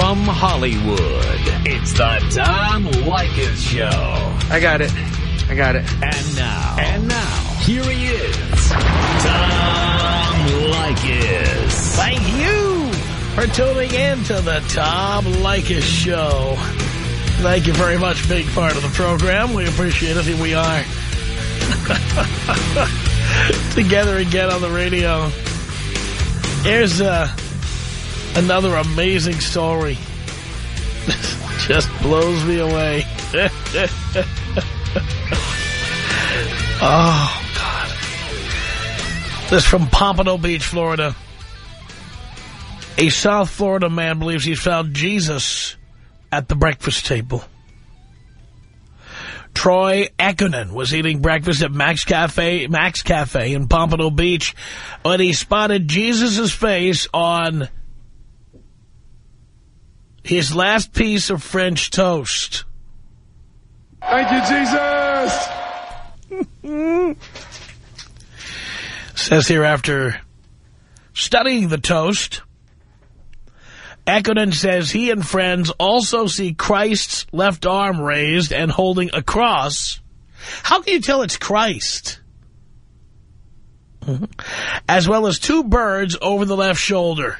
From Hollywood, it's the Tom Leykis Show. I got it. I got it. And now. And now. Here he is. Tom Leykis. Thank you for tuning in to the Tom Leykis Show. Thank you very much being part of the program. We appreciate it. Here we are. Together again on the radio. Here's uh, another amazing story. This just blows me away. oh, God. This from Pompano Beach, Florida. A South Florida man believes he's found Jesus at the breakfast table. Troy Ekunen was eating breakfast at Max Cafe, Max Cafe in Pompano Beach when he spotted Jesus' face on his last piece of French toast. Thank you, Jesus! Says here after studying the toast, Ekunen says he and friends also see Christ's left arm raised and holding a cross. How can you tell it's Christ? As well as two birds over the left shoulder.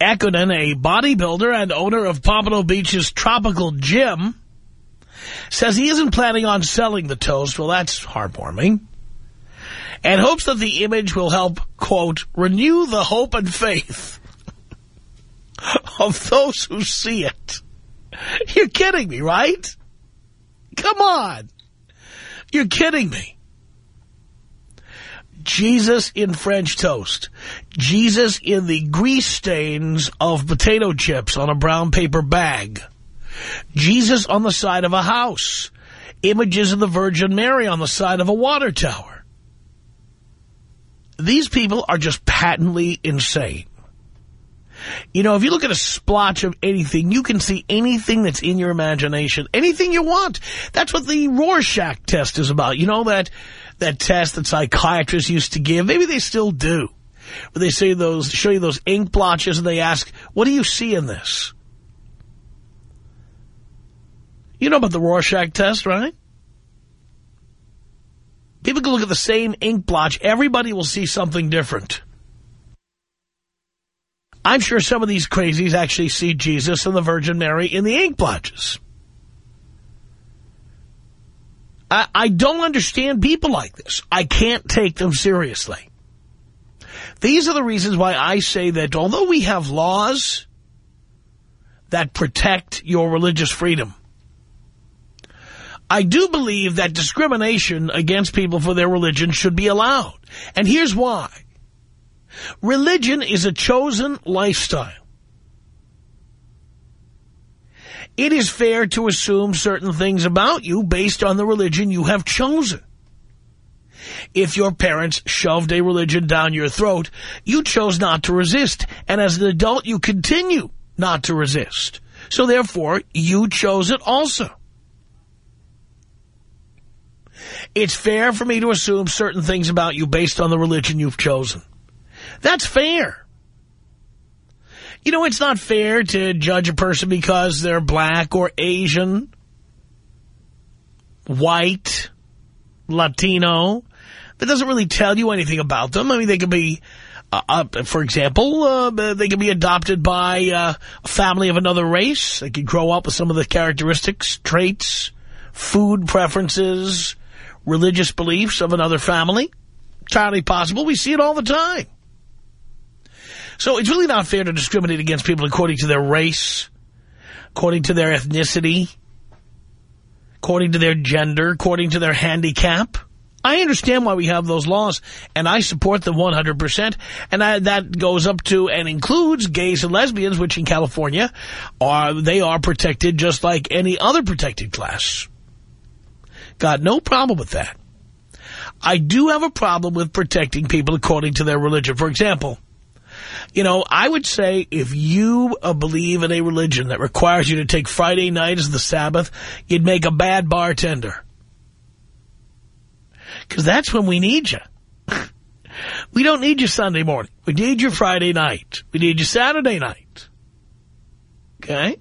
Ekunen, a bodybuilder and owner of Pompano Beach's Tropical Gym, says he isn't planning on selling the toast. Well, that's heartwarming. And hopes that the image will help, quote, renew the hope and faith of those who see it. You're kidding me, right? Come on. You're kidding me. Jesus in French toast. Jesus in the grease stains of potato chips on a brown paper bag. Jesus on the side of a house. Images of the Virgin Mary on the side of a water tower. These people are just patently insane. You know, if you look at a splotch of anything, you can see anything that's in your imagination, anything you want. That's what the Rorschach test is about. You know that that test that psychiatrists used to give? Maybe they still do. Where they say those, show you those ink blotches and they ask, what do you see in this? You know about the Rorschach test, right? People can look at the same ink blotch. Everybody will see something different. I'm sure some of these crazies actually see Jesus and the Virgin Mary in the ink blotches. I, I don't understand people like this. I can't take them seriously. These are the reasons why I say that although we have laws that protect your religious freedom, I do believe that discrimination against people for their religion should be allowed. And here's why. Religion is a chosen lifestyle. It is fair to assume certain things about you based on the religion you have chosen. If your parents shoved a religion down your throat, you chose not to resist. And as an adult, you continue not to resist. So therefore, you chose it also. It's fair for me to assume certain things about you based on the religion you've chosen. That's fair. You know, it's not fair to judge a person because they're black or Asian, white, Latino. That doesn't really tell you anything about them. I mean, they could be, uh, uh, for example, uh, they could be adopted by uh, a family of another race. They could grow up with some of the characteristics, traits, food preferences, religious beliefs of another family. Entirely possible. We see it all the time. So it's really not fair to discriminate against people according to their race, according to their ethnicity, according to their gender, according to their handicap. I understand why we have those laws, and I support them 100%. And I, that goes up to and includes gays and lesbians, which in California, are they are protected just like any other protected class. Got no problem with that. I do have a problem with protecting people according to their religion. For example, you know, I would say if you uh, believe in a religion that requires you to take Friday night as the Sabbath, you'd make a bad bartender. Because that's when we need you. We don't need you Sunday morning. We need you Friday night. We need you Saturday night. Okay?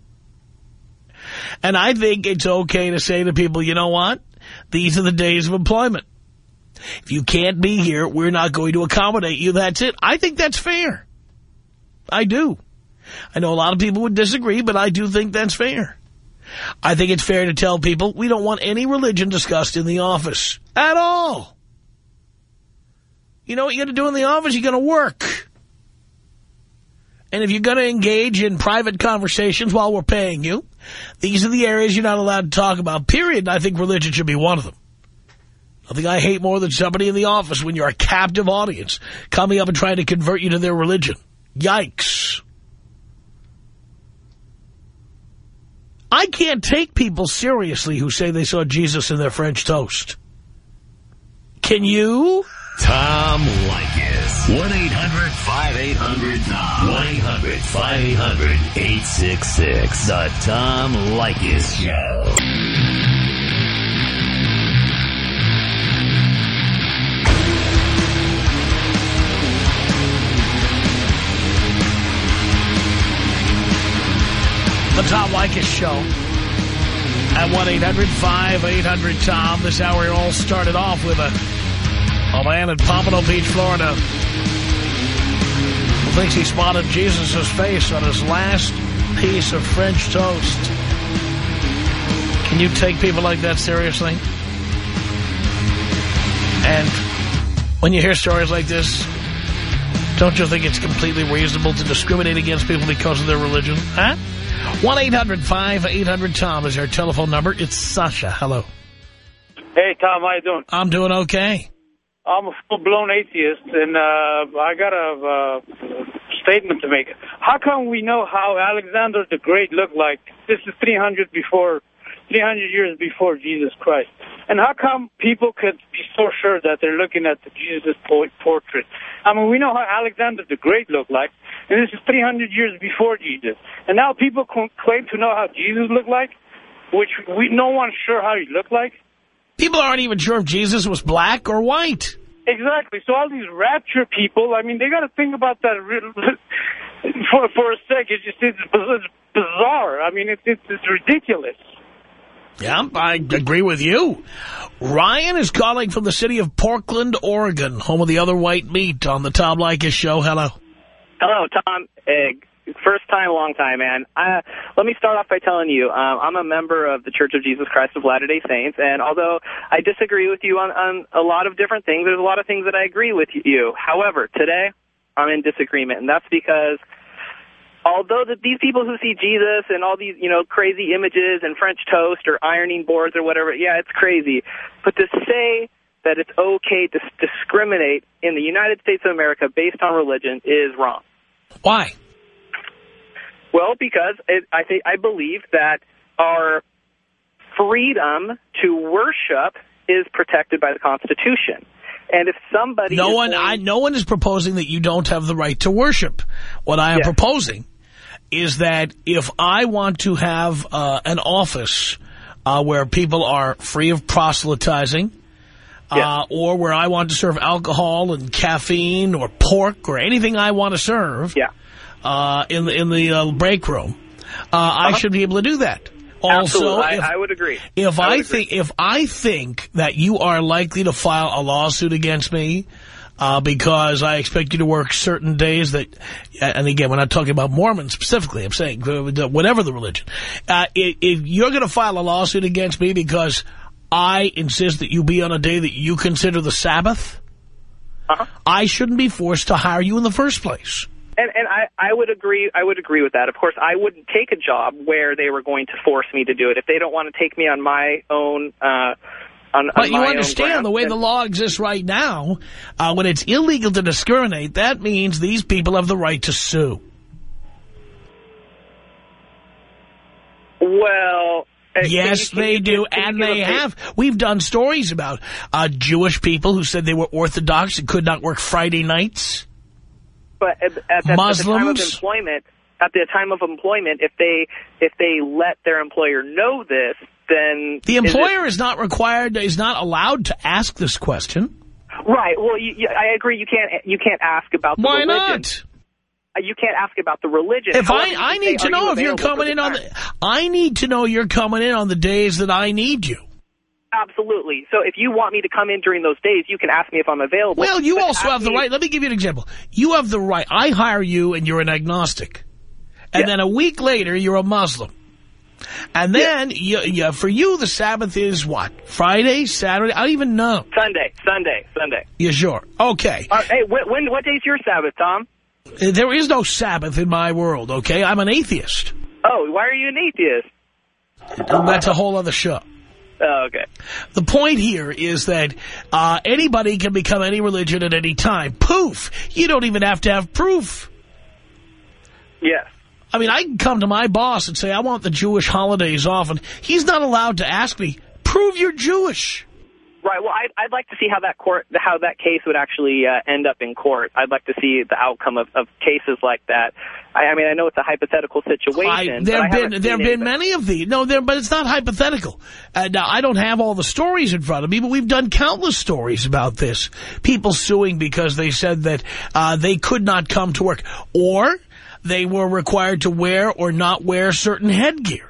And I think it's okay to say to people, you know what? These are the days of employment. If you can't be here, we're not going to accommodate you. That's it. I think that's fair. I do. I know a lot of people would disagree, but I do think that's fair. I think it's fair to tell people we don't want any religion discussed in the office at all. You know what you're going to do in the office? You're going to work. And if you're going to engage in private conversations while we're paying you, these are the areas you're not allowed to talk about, period. And I think religion should be one of them. Nothing I hate more than somebody in the office when you're a captive audience coming up and trying to convert you to their religion. Yikes. I can't take people seriously who say they saw Jesus in their French toast. Can you? Tom Leykis. 1-800-5800-TOM. 1-800-5800-866. The Tom Leykis Show. The Tom Leykis Show at 1-800-5800-TOM. This hour all started off with a, a man in Pompano Beach, Florida who thinks he spotted Jesus' face on his last piece of French toast. Can you take people like that seriously? And when you hear stories like this, don't you think it's completely reasonable to discriminate against people because of their religion? Huh? 1-800-5800-TOM is our telephone number. It's Sasha. Hello. Hey, Tom, how you doing? I'm doing okay. I'm a full-blown atheist, and uh, I got a uh, statement to make. How come we know how Alexander the Great looked like? This is 300 before, 300 years before Jesus Christ. And how come people could be so sure that they're looking at the Jesus portrait? I mean, we know how Alexander the Great looked like, and this is 300 years before Jesus. And now people claim to know how Jesus looked like, which we no one's sure how he looked like. People aren't even sure if Jesus was black or white. Exactly. So all these rapture people, I mean, they got to think about that for for a sec. It's just it's bizarre. I mean, it's it's, it's ridiculous. Yeah, I agree with you. Ryan is calling from the city of Portland, Oregon, home of the other white meat on the Tom Leykis show. Hello. Hello, Tom. Uh, first time, long time, man. Uh, let me start off by telling you, um, I'm a member of the Church of Jesus Christ of Latter-day Saints, and although I disagree with you on, on a lot of different things, there's a lot of things that I agree with you. However, today, I'm in disagreement, and that's because although the, these people who see Jesus and all these, you know, crazy images and French toast or ironing boards or whatever, yeah, it's crazy. But to say that it's okay to discriminate in the United States of America based on religion is wrong. Why? Well, because it, I think I believe that our freedom to worship is protected by the Constitution. And if somebody no one, going, I, no one is proposing that you don't have the right to worship. What I am yes. proposing is that if I want to have uh, an office uh, where people are free of proselytizing, yeah. uh, or where I want to serve alcohol and caffeine or pork or anything I want to serve yeah. uh, in the in the uh, break room, uh, -huh. I should be able to do that. Also, if, I, I, would agree. If I, I think agree. if I think that you are likely to file a lawsuit against me uh, because I expect you to work certain days that, and again, we're not talking about Mormons specifically. I'm saying whatever the religion. Uh, if, if you're going to file a lawsuit against me because I insist that you be on a day that you consider the Sabbath, uh -huh. I shouldn't be forced to hire you in the first place. And, and I, I would agree. I would agree with that. Of course, I wouldn't take a job where they were going to force me to do it. If they don't want to take me on my own, uh, on, but on you understand the way the law exists right now. Uh, when it's illegal to discriminate, that means these people have the right to sue. Well. Yes, can you, they do, and they have. We've done stories about uh, Jewish people who said they were Orthodox and could not work Friday nights. But at, at, at, Muslims? at the time of employment, at the time of employment, if they if they let their employer know this, then the employer is, is not required, is not allowed to ask this question. Right. Well, you, you, I agree. You can't you can't ask about the Why religion. not? Uh, You can't ask about the religion. If However, I, I need say, to "Are you know if you're coming in on the, I need to know you're coming in on the days that I need you. Absolutely. So if you want me to come in during those days, you can ask me if I'm available. Well, you But also have the right. Let me give you an example. You have the right. I hire you and you're an agnostic. And then a week later, you're a Muslim. And then, you, you, for you, the Sabbath is what? Friday, Saturday? I don't even know. Sunday, Sunday, Sunday. You sure? Okay. Uh, hey, when, when what day's your Sabbath, Tom? There is no Sabbath in my world, okay? I'm an atheist. Oh, why are you an atheist? That's a whole other show. Oh, okay. The point here is that uh, anybody can become any religion at any time. Poof! You don't even have to have proof. Yes. I mean, I can come to my boss and say, I want the Jewish holidays off, and he's not allowed to ask me, prove you're Jewish. Right. Well, I'd, I'd like to see how that court, how that case would actually uh, end up in court. I'd like to see the outcome of, of cases like that. I, I mean, I know it's a hypothetical situation. I, there've been there have been many of these. No, there, but it's not hypothetical. Uh, now, I don't have all the stories in front of me, but we've done countless stories about this. People suing because they said that uh, they could not come to work, or they were required to wear or not wear certain headgear.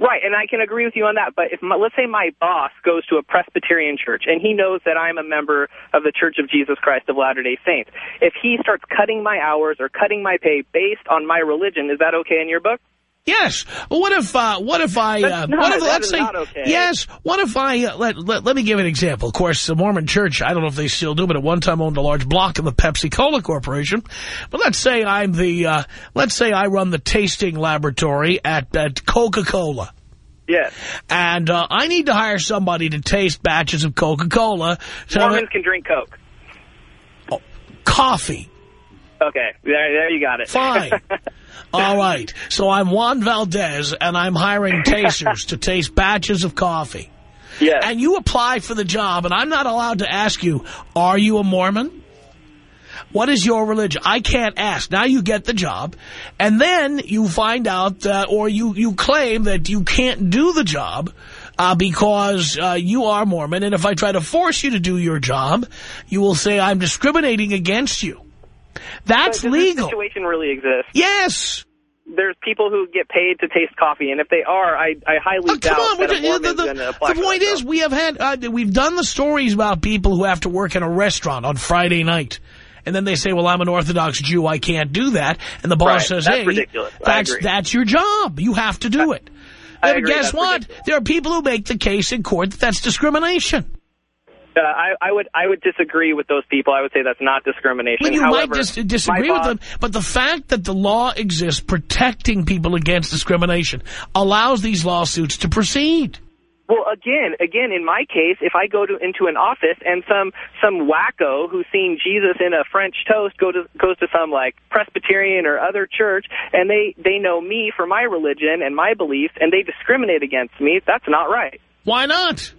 Right, and I can agree with you on that. But if my, let's say my boss goes to a Presbyterian church and he knows that I'm a member of the Church of Jesus Christ of Latter-day Saints, if he starts cutting my hours or cutting my pay based on my religion, is that okay in your book? Yes. What if, uh, what if I, uh, not- what if, let's say, okay. yes, what if I, uh, let, let, let me give an example. Of course, the Mormon church, I don't know if they still do, but at one time owned a large block of the Pepsi-Cola Corporation. But let's say I'm the, uh, let's say I run the tasting laboratory at, at Coca-Cola. Yes. And, uh, I need to hire somebody to taste batches of Coca-Cola. So Mormons can drink Coke. coffee. Okay, there, there you got it. Fine. All right. So I'm Juan Valdez, and I'm hiring tasters to taste batches of coffee. yes. And you apply for the job, and I'm not allowed to ask you, are you a Mormon? What is your religion? I can't ask. Now you get the job, and then you find out, uh, or you, you claim that you can't do the job uh, because uh, you are Mormon, and if I try to force you to do your job, you will say I'm discriminating against you. That's But legal. This situation really exists. Yes. There's people who get paid to taste coffee, and if they are, I, I highly Oh, doubt on. that we're a ju- the, the, the point is, we have had, uh, we've done the stories about people who have to work in a restaurant on Friday night. And then they say, well, I'm an Orthodox Jew. I can't do that. And the boss Right. says, That's hey, ridiculous. That's, that's your job. You have to do it. I but agree. guess That's what? ridiculous. There are people who make the case in court that that's discrimination. Uh, I, I would I would disagree with those people. I would say that's not discrimination. Well, you However, might dis disagree with them, but the fact that the law exists protecting people against discrimination allows these lawsuits to proceed. Well, again, again, in my case, if I go to into an office and some some wacko who's seen Jesus in a French toast go to goes to some like Presbyterian or other church, and they they know me for my religion and my beliefs, and they discriminate against me, that's not right. Why not?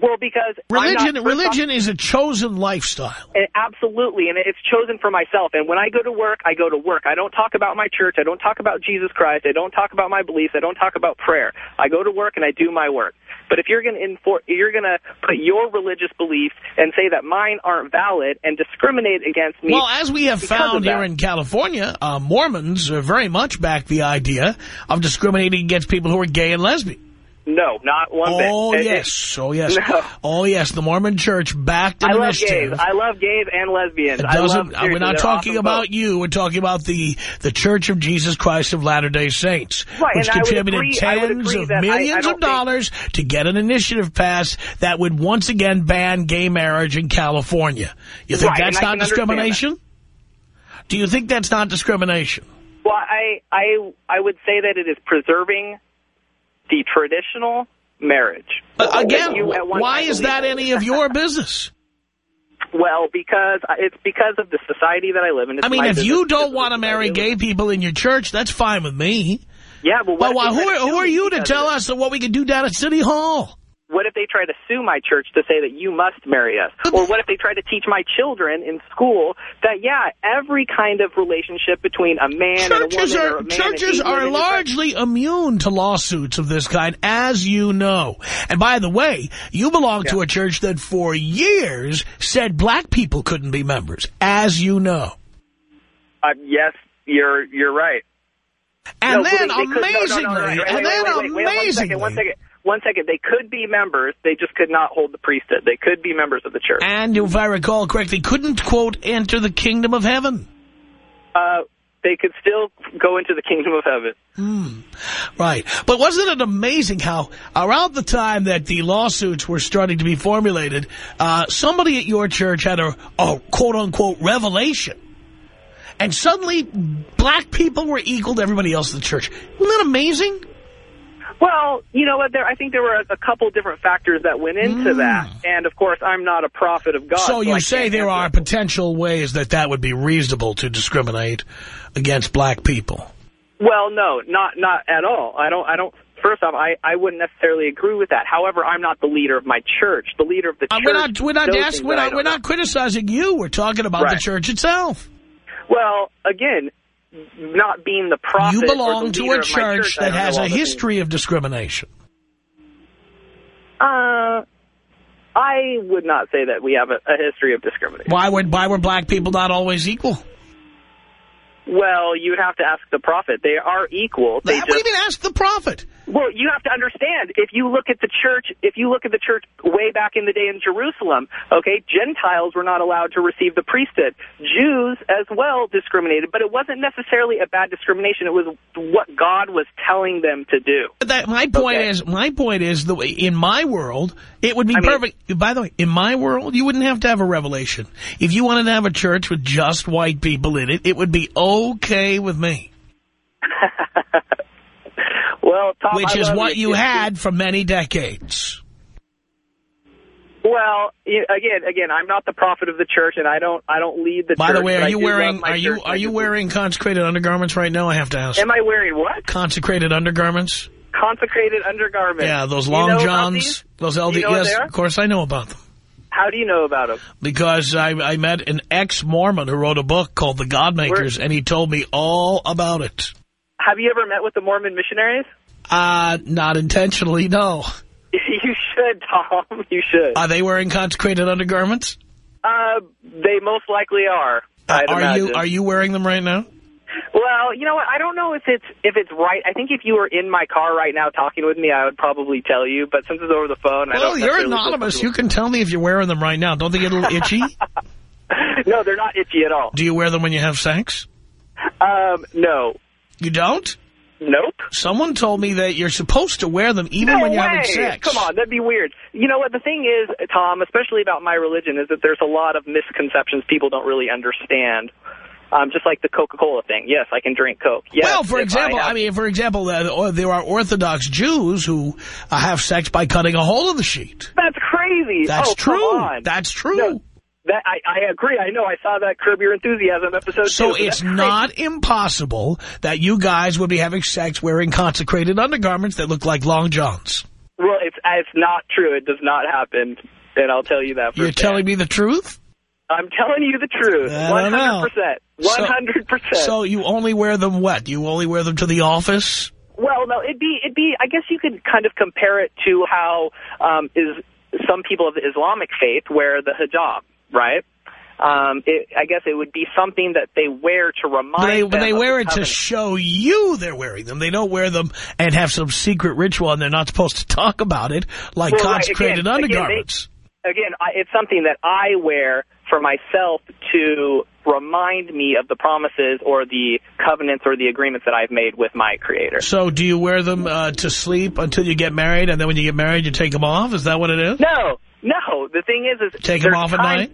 Well, because Religion, not- religion is a chosen lifestyle. And absolutely, and it's chosen for myself. And when I go to work, I go to work. I don't talk about my church. I don't talk about Jesus Christ. I don't talk about my beliefs. I don't talk about prayer. I go to work and I do my work. But if you're going to enfor- you're going to put your religious beliefs and say that mine aren't valid and discriminate against me. Well, as we have found here in California, uh, Mormons very much back the idea of discriminating against people who are gay and lesbian. No, not one bit. Oh, It- it- yes. Oh, yes. No. Oh, yes. The Mormon Church backed an I love initiative. gays. I love gays and lesbians. It I love, doesn't, uh, we're not talking awesome about you. We're talking about the, the Church of Jesus Christ of Latter-day Saints, Right, which and I would contributed agree- tens of that I- I millions of dollars to get an initiative passed that would once again ban gay marriage in California. You think Right, that's not discrimination? Do you think that's not discrimination? Well, I I I would say that it is preserving the traditional marriage. But again, you at one why is that any of your business? Well, because uh, it's because of the society that I live in. It's I mean, if business, you don't want to marry gay people in your church, that's fine with me. yeah, but why, if who, are, who are you to tell us what we can do down at City Hall? If they try to sue my church to say that you must marry us? Or what if they try to teach my children in school that, yeah, every kind of relationship between a man churches and a woman are a churches are largely immune to lawsuits of this kind, as you know. And by the way, you belong to a church that for years said black people couldn't be members, as you know. Uh, yes, you're you're right. And No, then amazingly, and wait, then wait, wait, wait, amazingly, One second, one second. One second. They could be members. They just could not hold the priesthood. They could be members of the church. and if I recall correctly, couldn't, quote, enter the kingdom of heaven. Uh, they could still go into the kingdom of heaven. Right. But wasn't it amazing how around the time that the lawsuits were starting to be formulated, uh, somebody at your church had a, a quote-unquote revelation. And suddenly, black people were equal to everybody else in the church. Wasn't that amazing? Well, you know what? There, I think there were a, a couple different factors that went into Mm. that, and of course, I'm not a prophet of God. so you I say there are it. potential ways that that would be reasonable to discriminate against black people. Well, no, not not at all. I don't. I don't. First off, I, I wouldn't necessarily agree with that. However, I'm not the leader of my church. The leader of the Uh, church. we're not, we're not, asking, we're not, we're know. not criticizing you. We're talking about the church itself. Well, again, not being the prophet. You belong to a my church that has a history of discrimination. Uh, I would not say that we have a, a history of discrimination. Why would why were black people not always equal? Well, you would have to ask the prophet. They are equal. They What do just you mean ask the prophet? Well, you have to understand, if you look at the church, if you look at the church way back in the day in Jerusalem, okay, Gentiles were not allowed to receive the priesthood. Jews as well discriminated, but it wasn't necessarily a bad discrimination. It was what God was telling them to do. That my point Okay. is my point is the in my world it would be I mean- perfect. By the way, in my world you wouldn't have to have a revelation. If you wanted to have a church with just white people in it, it would be okay with me. Well, Tom, Which I is what you You- had for many decades. Well, again, again, I'm not the prophet of the church, and I don't, I don't lead the By church. the way, are you wearing are you are you wearing consecrated undergarments right now? I have to ask. Am I wearing what? Consecrated undergarments? Consecrated undergarments. Yeah, those You long know johns, those Do LD. you know yes, of course I know about them. How do you know about them? Because I, I met an ex-Mormon who wrote a book called The Godmakers, and he told me all about it. Have you ever met with the Mormon missionaries? Uh, not intentionally, no. You should, Tom. You should. Are they wearing consecrated undergarments? Uh, they most likely are. I'd are imagine. you are you wearing them right now? Well, you know what? I don't know if it's if it's right. I think if you were in my car right now talking with me, I would probably tell you. But since it's over the phone, I Well, you're anonymous. You can tell me if you're wearing them right now. Don't they get a little itchy? no, they're not itchy at all. Do you wear them when you have sex? Um, no, You don't? Nope. Someone told me that you're supposed to wear them even no when you're way. having sex. Come on, that'd be weird. You know what? The thing is, Tom, especially about my religion, is that there's a lot of misconceptions people don't really understand. Um, just like the Coca-Cola thing. Yes, I can drink Coke. Yes, well, for example, I, I, mean, for example, uh, there are Orthodox Jews who uh, have sex by cutting a hole in the sheet. that's crazy. That's oh, true. That's true. No, That I, I agree. I know. I saw that Curb Your Enthusiasm episode. So too, it's not impossible that you guys would be having sex wearing consecrated undergarments that look like long johns. Well, it's it's not true. It does not happen, and I'll tell you that. You're telling me the truth? I'm telling you the truth. I One don't know. hundred percent. So- hundred percent. So you only wear them what? You only wear them to the office? Well, no, it'd be it'd be. I guess you could kind of compare it to how um, is some people of the Islamic faith wear the hijab, right? Um, it, I guess it would be something that they wear to remind. They, them they wear the it to show you they're wearing them. They don't wear them and have some secret ritual and they're not supposed to talk about it like Well, right, consecrated again- again, they- undergarments. again, I, it's something that I wear for myself to remind me of the promises or the covenants or the agreements that I've made with my Creator. so do you wear them uh, to sleep until you get married and then when you get married you take them off? Is that what it is? No, no. The thing is, is Take them off at night?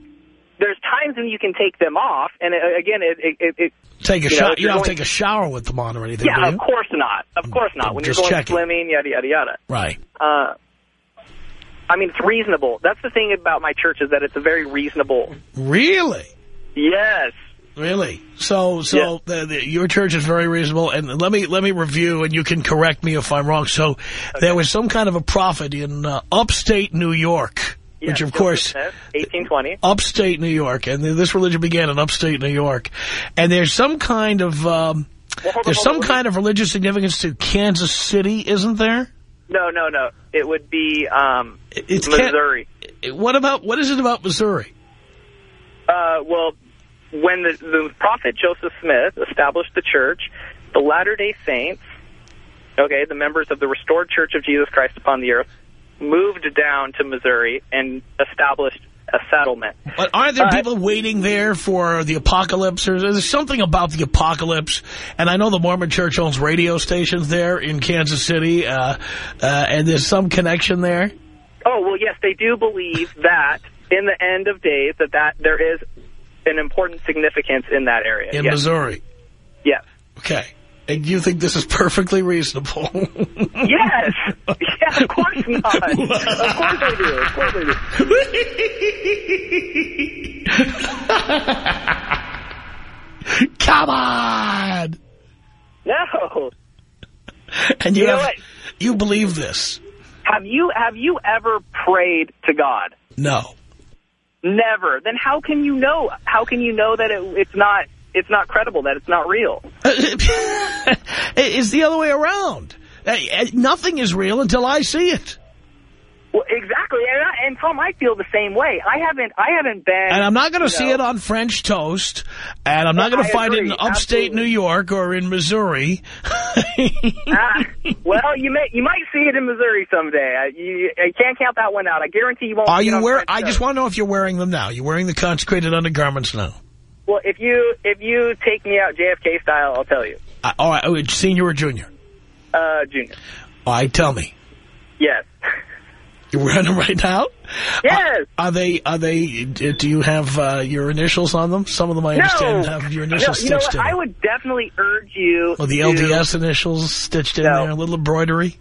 There's times when you can take them off, and uh, again, it, it, it, it Take a You know, shower. You don't going- take a shower with them on or anything, yeah, of course not. Of course not. When Just you're going checking. swimming, yada yada yada. Right. Uh, I mean, it's reasonable. That's the thing about my church is that it's a very reasonable. Really? Yes. Really? So, so the, the, your church is very reasonable. And let me let me review, and you can correct me if I'm wrong. So, there was some kind of a prophet in uh, upstate New York, Yeah, which of course, Smith, 1820. upstate New York, and this religion began in upstate New York. And there's some kind of um, Well, on, there's some kind of religious significance to Kansas City, isn't there? No, no, no. It would be um, It's Missouri. What about what is it about Missouri? Uh, well, when the, the prophet Joseph Smith established the church, the Latter-day Saints, okay, the members of the restored Church of Jesus Christ upon the earth, moved down to Missouri and established a settlement. But aren't there Uh, people waiting there for the apocalypse? Or there's something about the apocalypse. And I know the Mormon Church owns radio stations there in Kansas City. Uh, uh, and there's some connection there. Oh, well, yes, they do believe that in the end of days that, that there is an important significance in that area. In yes. Missouri. Yes. Okay. And you think this is perfectly reasonable? Yes. yeah, of course not. of course I do. Of course I do. Come on! No. And you, You know have, what? you believe this? Have you have you ever prayed to God? No. Never. Then how can you know? How can you know that it, it's not it's not credible? That it's not real? it's the other way around. Uh, Nothing is real until I see it. Well, exactly. And, I, and Tom, I feel the same way. I haven't I haven't been. And I'm not going to see know- it on French toast. And I'm not going to find it in upstate Absolutely. New York or in Missouri. Ah, well, you may you might see it in Missouri someday. I, you, I can't count that one out. I guarantee you won't. Are you wearing? I just want to know if you're wearing them now. You're wearing the consecrated undergarments now. Well, if you if you take me out JFK style, I'll tell you. Uh, all right, oh, senior or junior? Uh, junior. All right, tell me. Yes. You're wearing them right now? Yes. Are they? Are they? Do you have uh, your initials on them? Some of them I understand no. have your no, initials you know stitched what? I would definitely urge you. Or the to- LDS initials stitched in No. there, a little embroidery.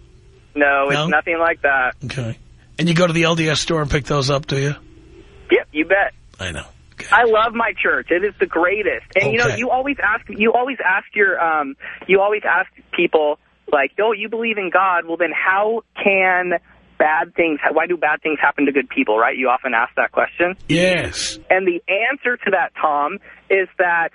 No, it's No? nothing like that. Okay. And you go to the LDS store and pick those up, do you? Yep, you bet. I know. Okay. I love my church. It is the greatest. And you know, you always ask you always ask your um you always ask people like, "Oh, you believe in God. Well, then how can bad things why do bad things happen to good people?" Right? You often ask that question. Yes. And the answer to that, Tom, is that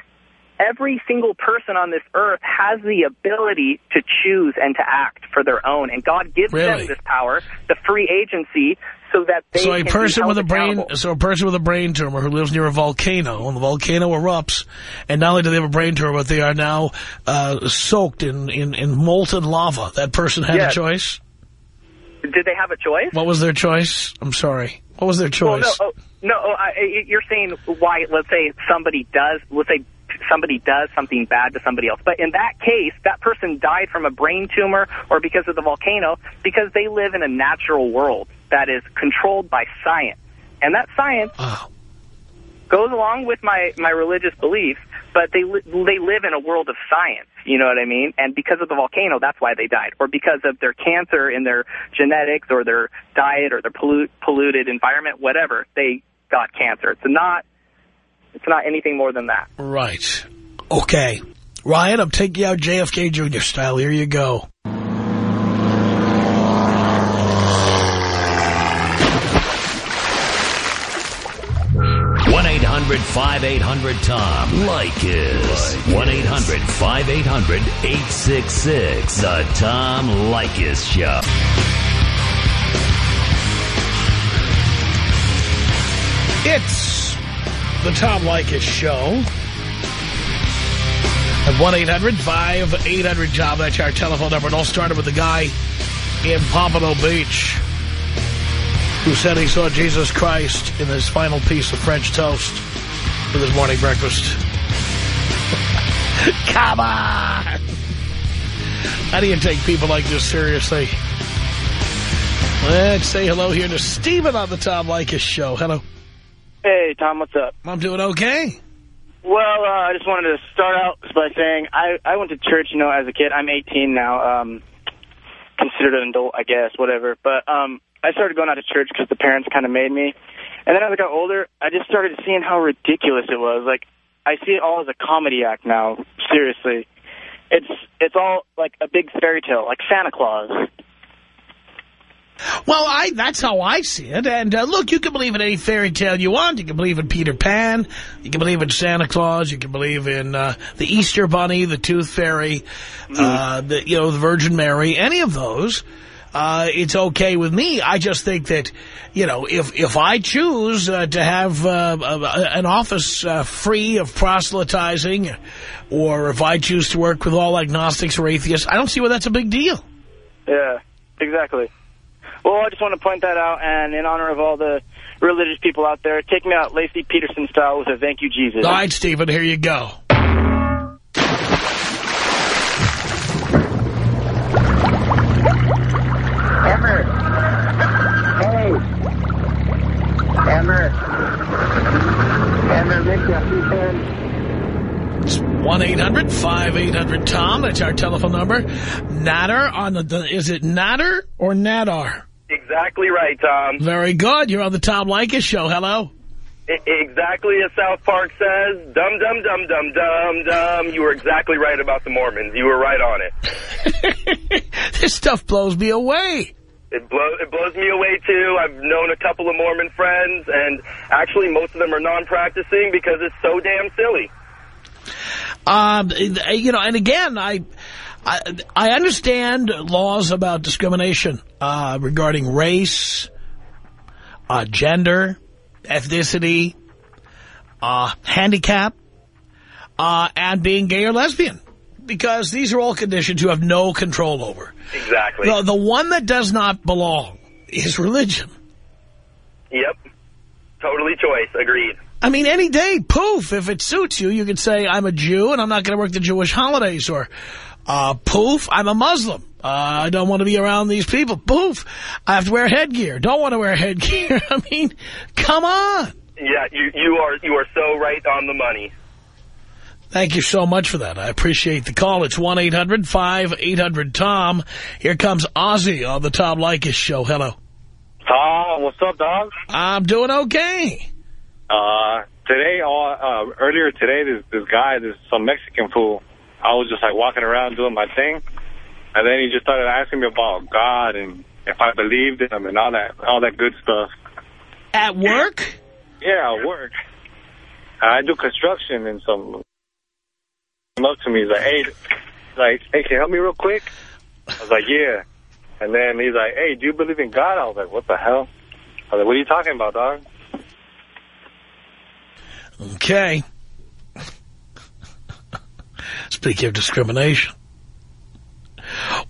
every single person on this earth has the ability to choose and to act for their own. And God gives Really? them this power, the free agency, so that they So a person with a brain, so a person with a brain tumor who lives near a volcano, and the volcano erupts, and not only do they have a brain tumor, but they are now uh, soaked in, in, in molten lava. That person had Yes. a choice. Did they have a choice? What was their choice? I'm sorry. What was their choice? Well, no, oh, no. Oh, I, you're saying why? Let's say somebody does. Let's say somebody does something bad to somebody else. But in that case, that person died from a brain tumor or because of the volcano because they live in a natural world that is controlled by science, and that science Oh, goes along with my my religious beliefs. But they li they live in a world of science. You know what I mean? And because of the volcano, that's why they died, or because of their cancer in their genetics, or their diet, or their pollu polluted environment, whatever, they got cancer. It's not. It's not anything more than that. right. Okay. Ryan, I'm taking you out JFK Jr. style. Here you go. One 800 tom Leykis. 1-800-5800-866. The Tom Leykis Show. It's the Tom Leykis Show. At 1-800-5800-JOB. That's our telephone number. It all started with the guy in Pompano Beach who said he saw Jesus Christ in his final piece of French toast with his morning breakfast. Come on! How do you take people like this seriously? Let's say hello here to Stephen on the Tom Leykis Show. Hello. Hey, Tom, what's up? I'm doing okay. Well, uh, I just wanted to start out by saying I, I went to church, you know, as a kid. I'm 18 now, um, considered an adult, I guess, whatever. But um, I started going out to church because the parents kind of made me. And then as I got older, I just started seeing how ridiculous it was. Like, I see it all as a comedy act now. Seriously, it's it's all like a big fairy tale, like Santa Claus. Well, I that's how I see it. And uh, look, you can believe in any fairy tale you want. You can believe in Peter Pan. You can believe in Santa Claus. You can believe in uh, the Easter Bunny, the Tooth Fairy, uh, the you know the Virgin Mary. Any of those, uh, it's okay with me. I just think that you know if if I choose uh, to have uh, an office uh, free of proselytizing, or if I choose to work with all agnostics or atheists, I don't see why that's a big deal. Yeah, exactly. Well, I just want to point that out, and in honor of all the religious people out there, take me out Laci Peterson style with a thank you, Jesus. All right, Stephen, here you go. Emmer. Hey. Emmer. Emmer, Victor, you can. It's 1-800-5800-TOM. That's our telephone number. Natter on the, the, is it Natter or Nadar? Exactly right, Tom. Very good. You're on the Tom Leykis show. Hello. I exactly as South Park says, dum dum dum dum dum dum. You were exactly right about the Mormons. You were right on it. this stuff blows me away. It, blow, it blows me away, too. I've known a couple of Mormon friends, and actually most of them are non-practicing because it's so damn silly. Um, you know, and again, I, I, I understand laws about discrimination uh, regarding race, uh, gender, ethnicity, uh, handicap, uh, and being gay or lesbian. Because these are all conditions you have no control over. Exactly. The, the one that does not belong is religion. Yep. Totally choice. Agreed. I mean, any day, poof, if it suits you, you could say, I'm a Jew and I'm not going to work the Jewish holidays. Or, uh, poof, I'm a Muslim. Uh, I don't want to be around these people. Poof, I have to wear headgear. Don't want to wear headgear. I mean, come on. Yeah, you, you are you are so right on the money. Thank you so much for that. I appreciate the call. It's 1-800-5800-TOM. Here comes Ozzy on the Tom Leykis show. Hello. Tom, what's up, dog? I'm doing okay. Uh, today, uh, uh, earlier today, this this guy, this some Mexican fool, I was just like walking around doing my thing, and then he just started asking me about God and if I believed in him and all that, all that good stuff. At work? Yeah, I work. I do construction and some came up to me. He's like, hey, like, hey, can you help me real quick? I was like, yeah. And then he's like, hey, do you believe in God? I was like, what the hell? I was like, what are you talking about, dog? Okay. Speaking of discrimination.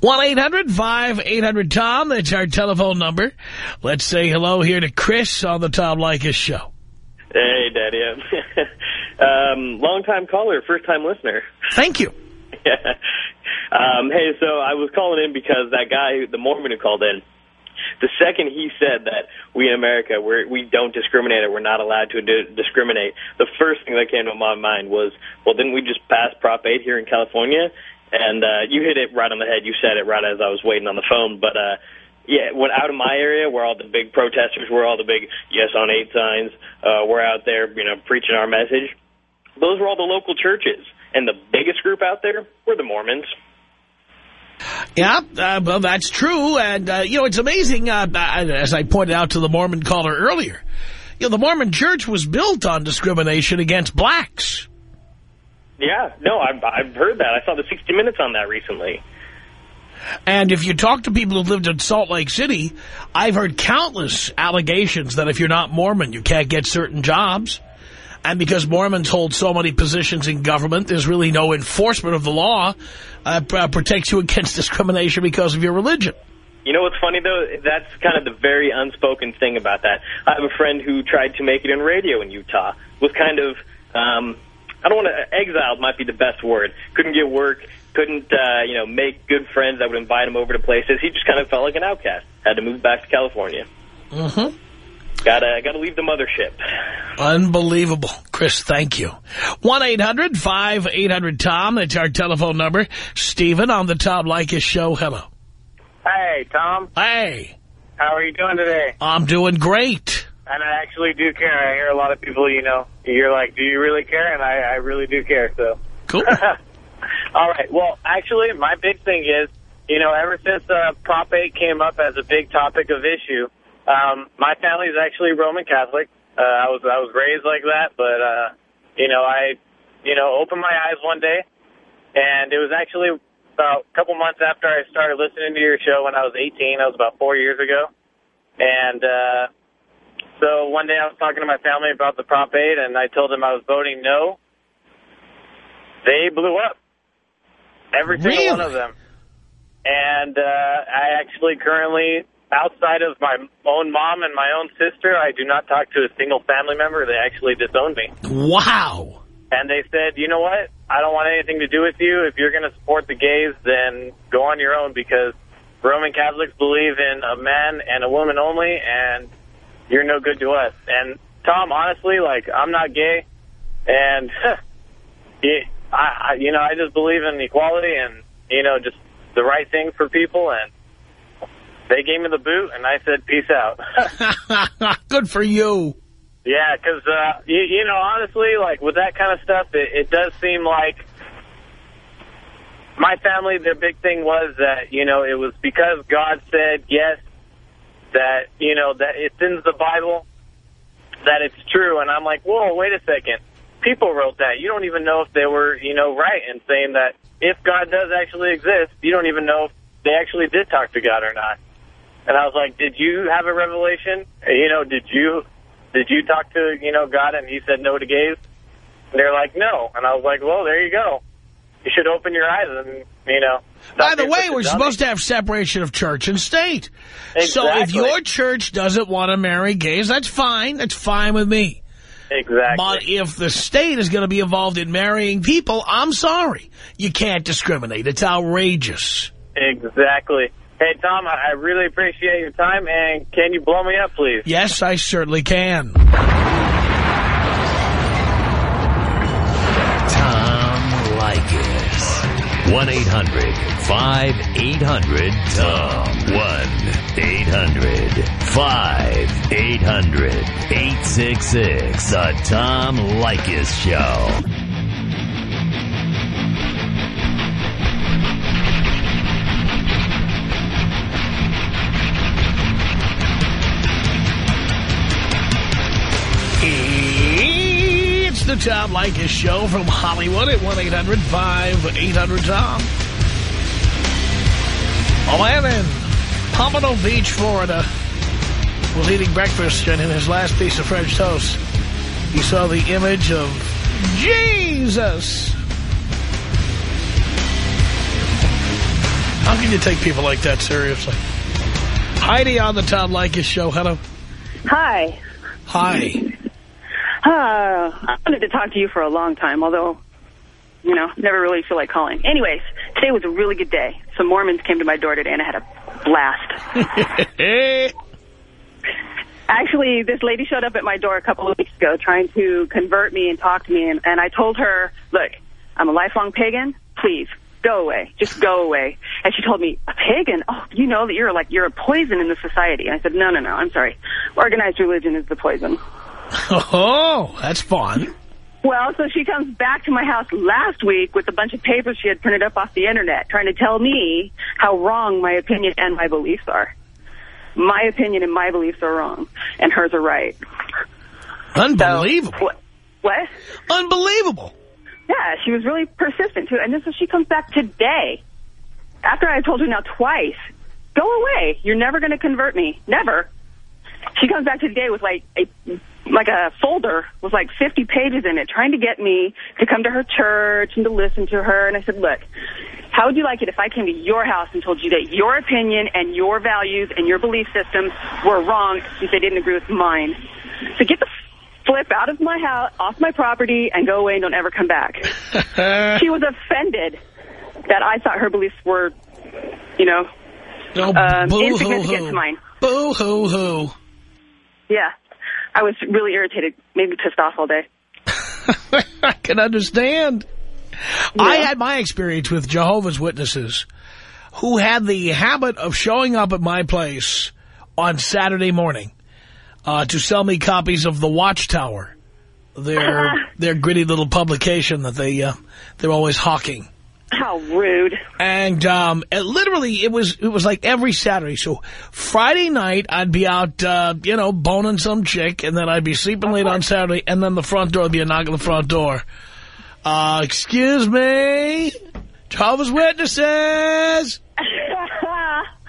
1-800-5800-TOM. That's our telephone number. Let's say hello here to Chris on the Tom Leykis show. Hey, Daddy. um, long-time caller, first-time listener. Thank you. um, hey, so I was calling in because that guy, the Mormon who called in, the second he said that we in America, we're, we don't discriminate or we're not allowed to di discriminate, the first thing that came to my mind was, well, didn't we just pass Prop 8 here in California? And uh, you hit it right on the head. You said it right as I was waiting on the phone. But, uh, yeah, when out of my area where all the big protesters were, all the big yes on 8 signs, uh, we're out there, you know, preaching our message, those were all the local churches. And the biggest group out there were the Mormons. Yeah, uh, well, that's true. And, uh, you know, it's amazing, uh, as I pointed out to the Mormon caller earlier, you know, the Mormon church was built on discrimination against blacks. Yeah, no, I've, I've heard that. I saw the 60 Minutes on that recently. And if you talk to people who've lived in Salt Lake City, I've heard countless allegations that if you're not Mormon, you can't get certain jobs. And because Mormons hold so many positions in government, there's really no enforcement of the law uh, protects you against discrimination because of your religion. You know what's funny, though? That's kind of the very unspoken thing about that. I have a friend who tried to make it in radio in Utah, was kind of, um, I don't want to, exiled might be the best word. Couldn't get work, couldn't, uh, you know, make good friends that would invite him over to places. He just kind of felt like an outcast. Had to move back to California. Mm-hmm. Gotta, gotta leave the mothership. Unbelievable. Chris, thank you. 1-800-5800-TOM. That's our telephone number. Stephen on the Tom Leykis show. Hello. Hey, Tom. Hey. How are you doing today? I'm doing great. and I actually do care. I hear a lot of people, you know, you're like, do you really care? And I, I really do care, so. Cool. All right. Well, actually, my big thing is, you know, ever since uh, Prop 8 came up as a big topic of issue, um, my family is actually Roman Catholic. Uh, I was I was raised like that, but uh, you know, I, you know, opened my eyes one day, and it was actually about a couple months after I started listening to your show when I was 18. That was about four years ago, and uh, so one day I was talking to my family about the Prop 8, and I told them I was voting no. They blew up. Every single Really? one of them. And uh, I actually currently, outside of my own mom and my own sister, I do not talk to a single family member. They actually disowned me. Wow. And they said, you know what? I don't want anything to do with you. If you're going to support the gays, then go on your own because Roman Catholics believe in a man and a woman only, and you're no good to us. And Tom, honestly, like, I'm not gay, and I, I, you know, I just believe in equality and, you know, just the right thing for people, and they gave me the boot, and I said, peace out. Good for you. Yeah, 'cause uh, you, you know, honestly, like with that kind of stuff, it, it does seem like my family. Their big thing was that you know it was because God said yes, that you know that it's in the Bible, that it's true. And I'm like, whoa, wait a second. People wrote that. You don't even know if they were, you know, right in saying that if God does actually exist, you don't even know if they actually did talk to God or not. And I was like, did you have a revelation? You know, did you did you talk to, you know, God and he said no to gays? And they're like, no. And I was like, well, there you go. You should open your eyes and, you know. By the way, we're dummy. supposed to have separation of church and state. So if your church doesn't want to marry gays, that's fine. That's fine with me. Exactly. But if the state is going to be involved in marrying people, I'm sorry. You can't discriminate. It's outrageous. Exactly. Hey, Tom, I I really appreciate your time, and can you blow me up, please? Yes, I certainly can. Tom Leykis. 1-800-5800-TOM. 1-800-5800-866. The Tom Leykis Show. The Tom Leykis Show from Hollywood at 1-800-5800-TOM. A man in Pompano Beach, Florida, was eating breakfast, and in his last piece of French toast, he saw the image of Jesus. How can you take people like that seriously? Heidi on the Tom Leykis Show. Hello. Hi. Hi. Uh, I wanted to talk to you for a long time, although, you know, never really feel like calling. Anyways, today was a really good day. Some Mormons came to my door today, and I had a blast. Actually, this lady showed up at my door a couple of weeks ago trying to convert me and talk to me, and, and I told her, look, I'm a lifelong pagan. Please, go away. Just go away. And she told me, a pagan? Oh, you know that you're like, you're a poison in the society. And I said, no, no, no, I'm sorry. Organized religion is the poison. Oh, that's fun. Well, so she comes back to my house last week with a bunch of papers she had printed up off the internet, trying to tell me how wrong my opinion and my beliefs are. My opinion and my beliefs are wrong, and hers are right. Unbelievable. So, what? what? Unbelievable. Yeah, she was really persistent, too. And then so she comes back today, after I told her now twice, go away. You're never going to convert me. Never. She comes back today with like a like a folder with like 50 pages in it, trying to get me to come to her church and to listen to her. And I said, look, how would you like it if I came to your house and told you that your opinion and your values and your belief systems were wrong since they didn't agree with mine? So get the flip out of my house, off my property, and go away and don't ever come back. she was offended that I thought her beliefs were, you know, No, um, insignificant to mine. Boo hoo hoo. Yeah. I was really irritated, made me pissed off all day. I can understand. I had my experience with Jehovah's Witnesses who had the habit of showing up at my place on Saturday morning. uh, to sell me copies of The Watchtower, their their gritty little publication that they uh, they're always hawking. How rude. And um, it, literally, it was it was like every Saturday. So Friday night, I'd be out, uh, you know, boning some chick, and then I'd be sleeping late on Saturday, and then the front door would be a knock on the front door. Uh, excuse me, Jehovah's Witnesses.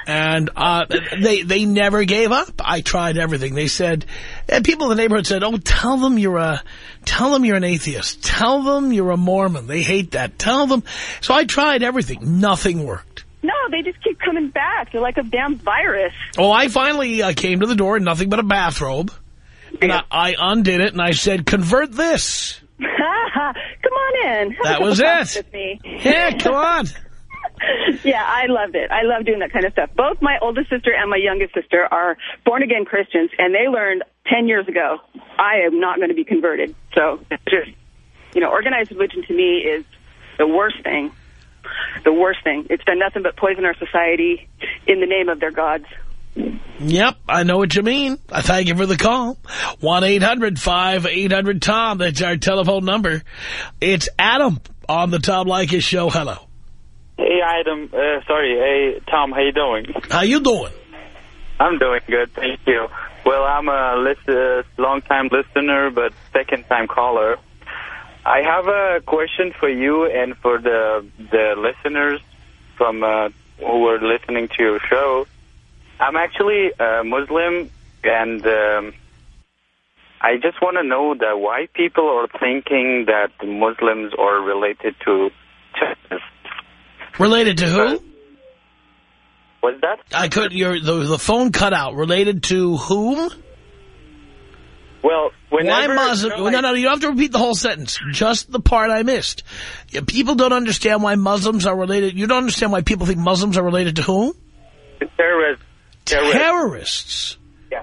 And uh, they they never gave up. I tried everything. They said, and people in the neighborhood said, "Oh, tell them you're a, tell them you're an atheist. Tell them you're a Mormon. They hate that. Tell them." So I tried everything. Nothing worked. No, they just keep coming back. They're like a damn virus. Oh, I finally uh, came to the door in nothing but a bathrobe, and I, I undid it and I said, "Convert this." come on in. Have That was it. With me. Yeah, come on. yeah, I loved it. I love doing that kind of stuff. Both my oldest sister and my youngest sister are born-again Christians, and they learned 10 years ago, I am not going to be converted. So, just, you know, organized religion to me is the worst thing. The worst thing. It's done nothing but poison our society in the name of their gods. Yep, I know what you mean. I thank you for the call. 1-800-5800-TOM. That's our telephone number. It's Adam on the Tom Leykis show. Hello. Adam. Uh, sorry. Hey, Tom. How you doing? How you doing? I'm doing good, thank you. Well, I'm a list, uh, long-time listener, but second-time caller. I have a question for you and for the the listeners from uh, who were listening to your show. I'm actually a Muslim, and um, I just want to know that why people are thinking that Muslims are related to terrorists. Related to who? What's that? I could. Your the the phone cut out. Related to whom? Well, Why whenever... Muslim? you know, no, no, you don't have to repeat the whole sentence. Just the part I missed. People don't understand why Muslims are related. You don't understand why people think Muslims are related to whom? Terrorists. Terrorists. Terrorists. Yeah.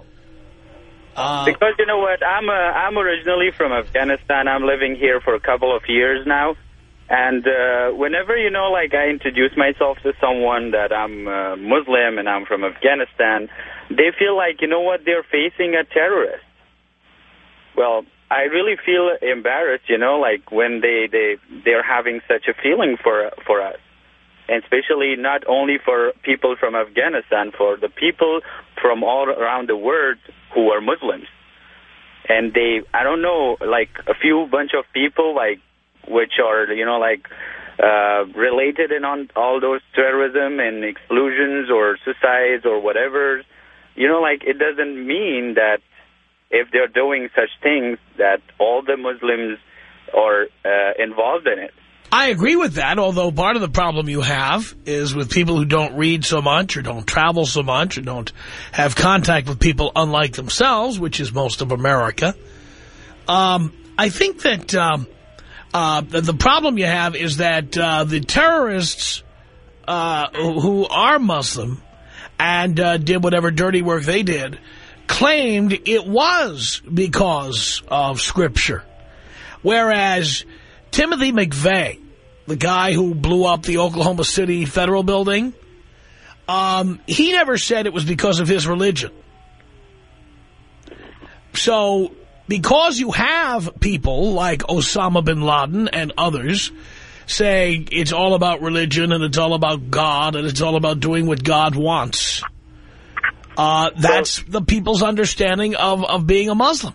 Uh, Because you know what, I'm uh, I'm originally from Afghanistan. I'm living here for a couple of years now, and uh, whenever you know, like I introduce myself to someone that I'm uh, Muslim and I'm from Afghanistan, they feel like you know what, they're facing a terrorist. Well, I really feel embarrassed, you know, like when they they they're having such a feeling for for us and especially not only for people from Afghanistan, for the people from all around the world who are Muslims. And they, I don't know, like a few bunch of people, like, which are, you know, like, uh, related in on all those terrorism and exclusions or suicides or whatever, you know, like, it doesn't mean that if they're doing such things that all the Muslims are uh, involved in it. I agree with that, although part of the problem you have is with people who don't read so much or don't travel so much or don't have contact with people unlike themselves, which is most of America. Um, I think that um, uh, the, problem you have is that uh, the terrorists uh, who are Muslim and uh, did whatever dirty work they did claimed it was because of Scripture. Whereas Timothy McVeigh, the guy who blew up the Oklahoma City federal building, um, he never said it was because of his religion. So because you have people like Osama bin Laden and others saying it's all about religion and it's all about God and it's all about doing what God wants, uh, that's the people's understanding of, of being a Muslim.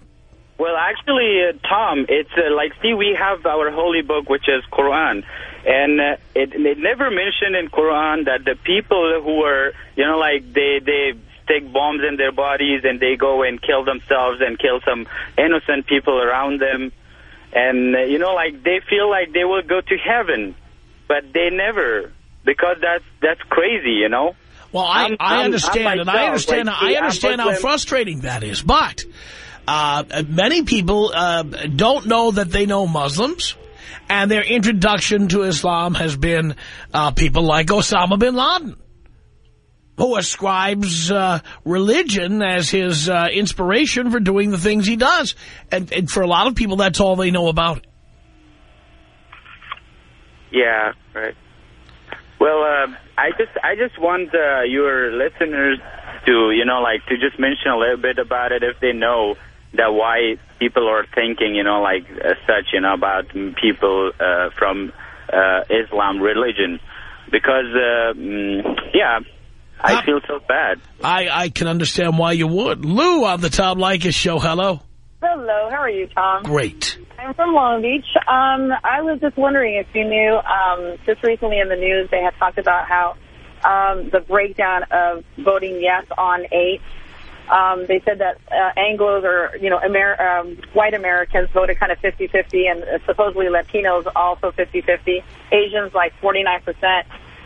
Well, actually, uh, Tom, it's uh, like, see, we have our holy book, which is Quran. And uh, it, it never mentioned in Quran that the people who are, you know, like they, they stick bombs in their bodies and they go and kill themselves and kill some innocent people around them. And, uh, you know, like they feel like they will go to heaven, but they never, because that's, that's crazy, you know? Well, I, I I'm- understand, I'm and I understand, like, I see, understand how frustrating that is. But uh, many people uh, don't know that they know Muslims, and their introduction to Islam has been uh, people like Osama bin Laden, who ascribes uh, religion as his uh, inspiration for doing the things he does. And, and for a lot of people, that's all they know about it. Yeah, right. Well, uh, I just I just want uh, your listeners to you know like to just mention a little bit about it if they know that why people are thinking you know like uh, such you know about people uh, from Islam religion because mm, yeah I feel so bad. I, I can understand why you would. Lou on the Tom Leykis show. Hello. Hello, how are you, Tom? Great. I'm from Long Beach. Um, I was just wondering if you knew, um, just recently in the news, they had talked about how um, the breakdown of voting yes on 8. Um, they said that uh, Anglos or, you know, Amer um, white Americans voted kind of 50-50 and uh, supposedly Latinos also 50-50. Asians like 49%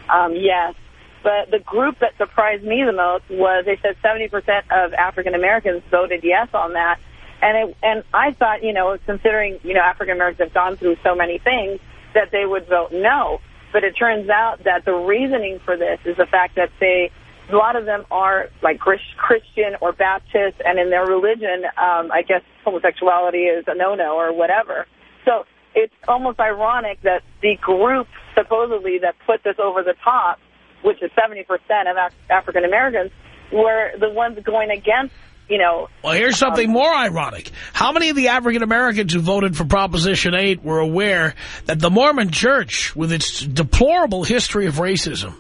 um, yes. But the group that surprised me the most was they said 70% of African Americans voted yes on that. And it, and I thought, you know, considering, you know, African Americans have gone through so many things, that they would vote no. But it turns out that the reasoning for this is the fact that they, a lot of them are like Christian or Baptist, and in their religion, um, I guess homosexuality is a no-no or whatever. So it's almost ironic that the group supposedly that put this over the top which is 70% of Af African Americans, were the ones going against, you know. Well, here's something um, more ironic. How many of the African Americans who voted for Proposition 8 were aware that the Mormon Church, with its deplorable history of racism,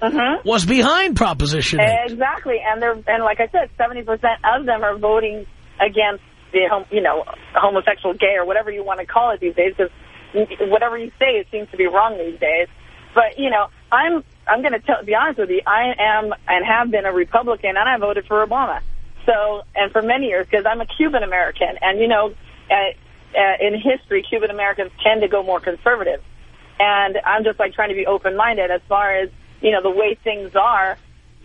uh -huh. was behind Proposition 8? Exactly. And they're and like I said, 70% of them are voting against the, you know, homosexual, gay, or whatever you want to call it these days, because whatever you say, it seems to be wrong these days. But, you know, I'm I'm going to be honest with you. I am and have been a Republican, and I voted for Obama. So, and for many years, because I'm a Cuban American, and you know, uh, uh, in history, Cuban Americans tend to go more conservative, and I'm just like trying to be open-minded as far as you know the way things are.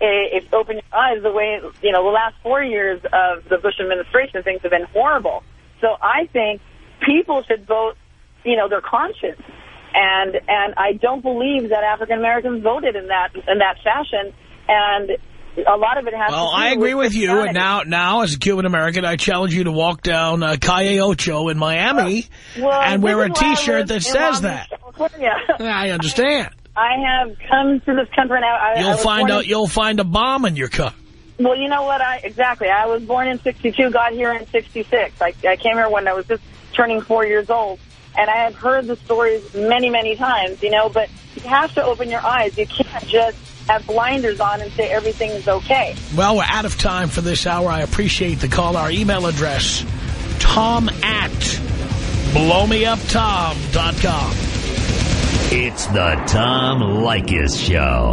If open your eyes, the way you know the last four years of the Bush administration, things have been horrible. So I think people should vote, you know, their conscience and and I don't believe that African Americans voted in that in that fashion. And a lot of it has well, I agree with, with you. And now, now as a Cuban American, I challenge you to walk down uh, Calle Ocho in Miami well, and wear a T-shirt that says that. California. I understand. I have come to this country now. I, you'll I find a you'll find a bomb in your car. Well, you know what? I exactly. I was born in '62, got here in '66. I, I came here when I was just turning four years old. And I have heard the stories many, many times, you know, but you have to open your eyes. You can't just have blinders on and say everything is okay. Well, we're out of time for this hour. I appreciate the call. Our email address, tom at blowmeuptom.com. It's the Tom Leykis Show.